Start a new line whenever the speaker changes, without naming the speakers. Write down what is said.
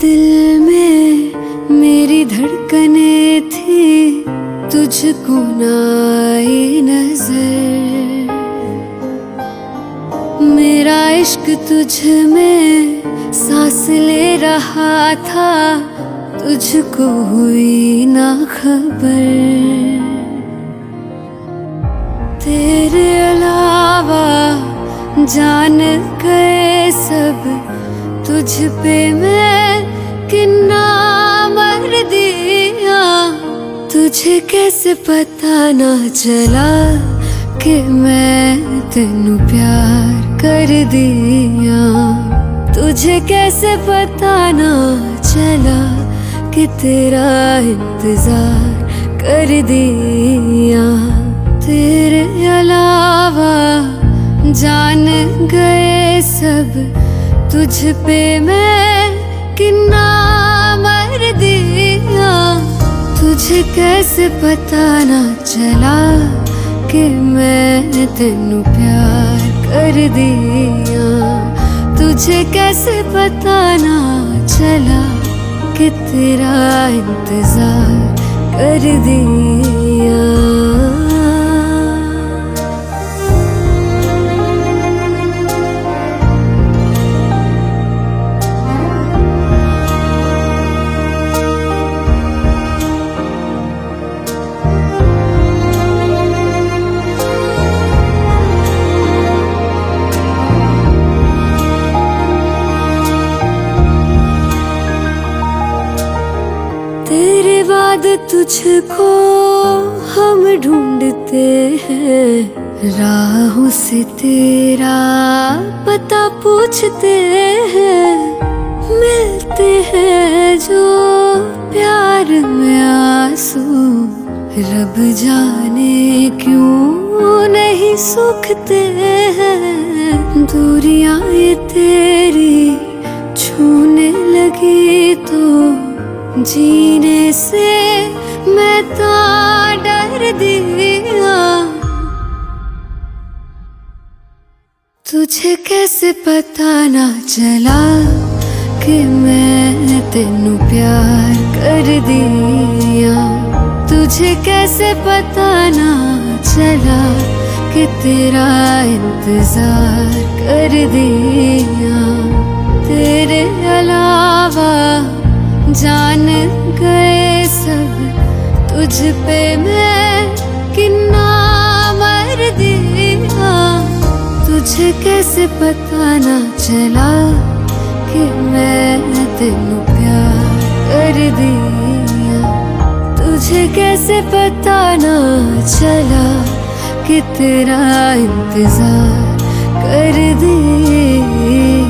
दिल में मेरी धड़कने थी, तुझको नाई नज़र। मेरा इश्क तुझ में सांस ले रहा था, तुझको हुई ना खबर। तेरे अलावा जान गए सब तुझ पे मैं किन्ना मर दिया। तुझे कैसे पता ना चला कि मैं तेनू प्यार कर दिया। तुझे कैसे पता ना चला कि तेरा इंतज़ार कर दिया। तेरे अलावा जान गए सब तुझ पे मैं किन्ना मर दिया। तुझे कैसे पता ना चला कि मैं तेनू प्यार कर दिया। तुझे कैसे पता ना चला कि तेरा इंतज़ार कर दिया। बाद तुझको हम ढूंढते हैं। राहों से तेरा पता पूछते हैं। मिलते हैं जो प्यार में आँसू। रब जाने क्यों नहीं सूखते हैं। दूरियाँ तेरी जीने से मैं तो डर दिया। तुझे कैसे पता ना चला कि मैं तेनू प्यार कर दिया। तुझे कैसे पता ना चला कि तेरा इंतज़ार कर दिया। तेरे अलावा जान गए सब तुझ पे मैं किन्ना मर दिया। तुझे कैसे पता ना चला कि मैं तेनू प्यार कर दिया। तुझे कैसे पता ना चला कि तेरा इंतज़ार कर दिया।